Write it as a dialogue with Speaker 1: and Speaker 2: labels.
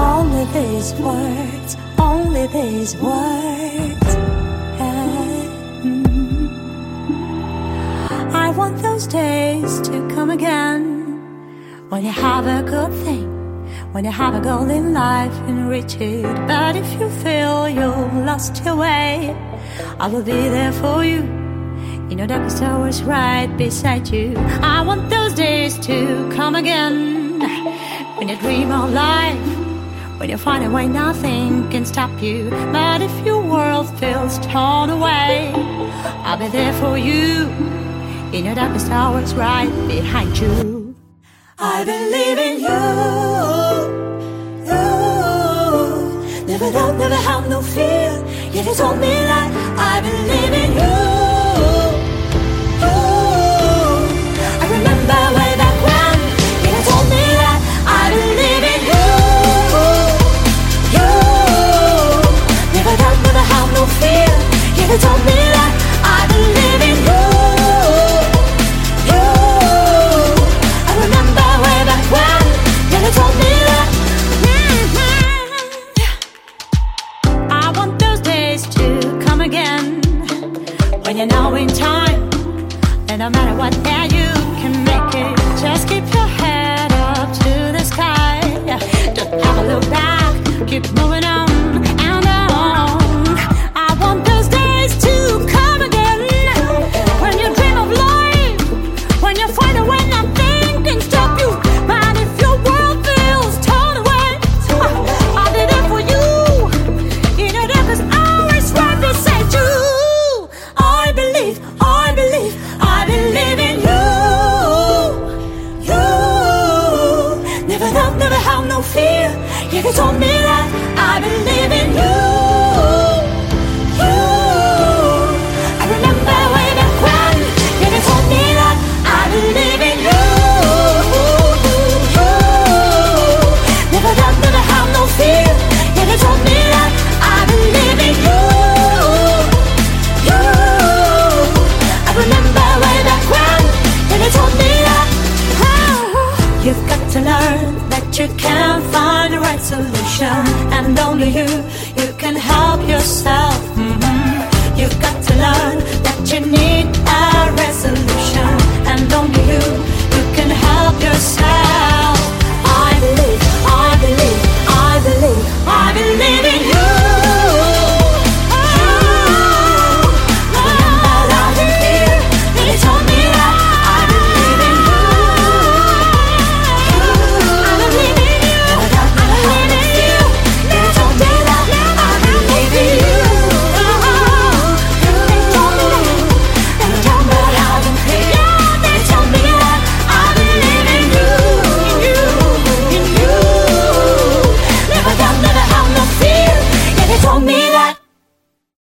Speaker 1: Only these words, only these words. Mm. I want those days to come again when you have a good thing, when you have a goal in life and reach it. But if you feel you've lost your way, I will be there for you. You know was always right beside you. I want those days to come again when you dream of life. When you find a way, nothing can stop you. But if your world feels torn away, I'll be there for you. In your darkest hours, right behind you. I believe in you. You never doubt, never have no fear. Yet you told me that I believe in you. When you know in time. And no matter what, yeah, you fear. You can told me that I believe in you. You, can't find the right solution, and only you, you can help yourself. Mhm.